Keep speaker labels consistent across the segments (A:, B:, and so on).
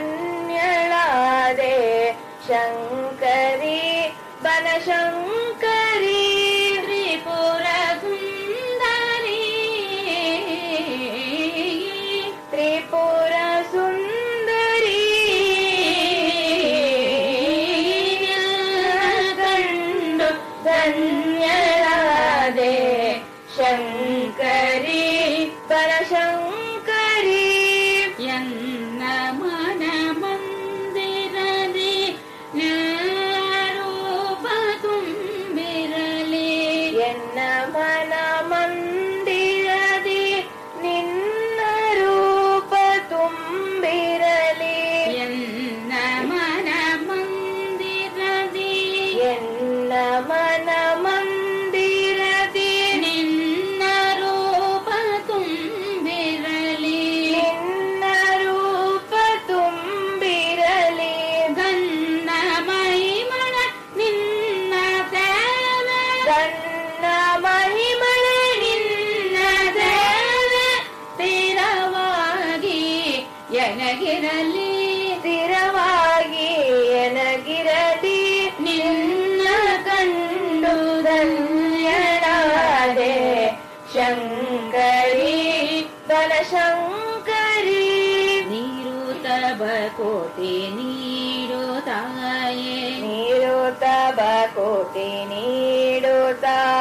A: ശരണ്യളാതെ
B: ശങ്കരി ബനശങ്കരി
A: ത്രിപുരസുന്ദരി. ത്രിപുരസുന്ദരി. കണ്ടു
B: शङ्करी बलशङ्करी। शङ्करि बलशङ्करि निरुतबोटि
A: निरोताय। निरोतबोटि निरोता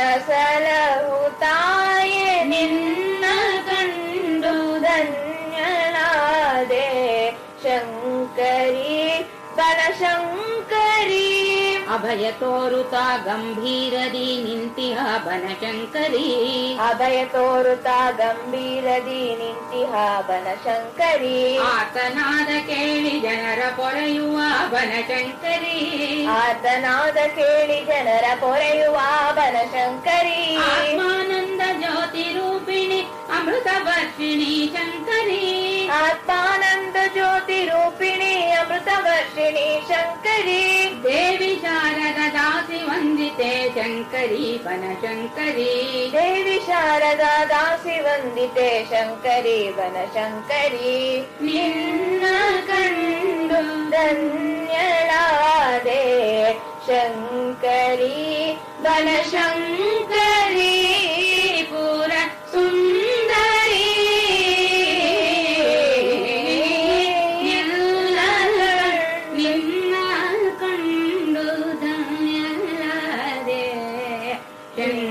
B: ತಂದೆನ್ನ ಸಲಹು ತಾಯೆ ನಿನ್ನ ಕಂಡು ಧನ್ಯನಾದೆ ಶಂಕರಿ ಬನಶಂಕರಿ
A: ಅಭಯ ತೋರುತ ಗಂಭೀರದಿ ನಿಂತಿಹ ಬನಶಂಕರಿ
B: ಅಭಯ ತೋರುತ್ತಾ ಗಂಭೀರದಿ ನಿಂತಿಹ ಬನಶಂಕರಿ
A: ಆತನಾದ ಕೇಳಿ ಜನರ ಪೊರೆಯುವ ಬನಶಂಕರಿ
B: ಆತನಾದ ಕೇಳಿ ಜನರ ಪೊರೆಯುವ ಬನಶಂಕರಿ
A: ಆತ್ಮಾನಂದ ಜ್ಯೋತಿ ರೂಪಿಣಿ ಅಮೃತ ವರ್ಷಿಣಿ ಶಂಕರಿ
B: ಆತ್ಮಾನಂದ ಜ್ಯೋತಿ ರೂಪಿಣಿ ಅಮೃತ ವರ್ಷಿಣಿ ಶಂಕರಿ
A: ದೇವಿ ಶಾರದ ದಾಸಿ वन्दिते शङ्करी वनशङ्करी
B: देवि शारदा दासि वन्दिते शङ्करी वनशङ्करी निन्न कण्डु। धन्यदे शङ्करी वनशङ्करी getting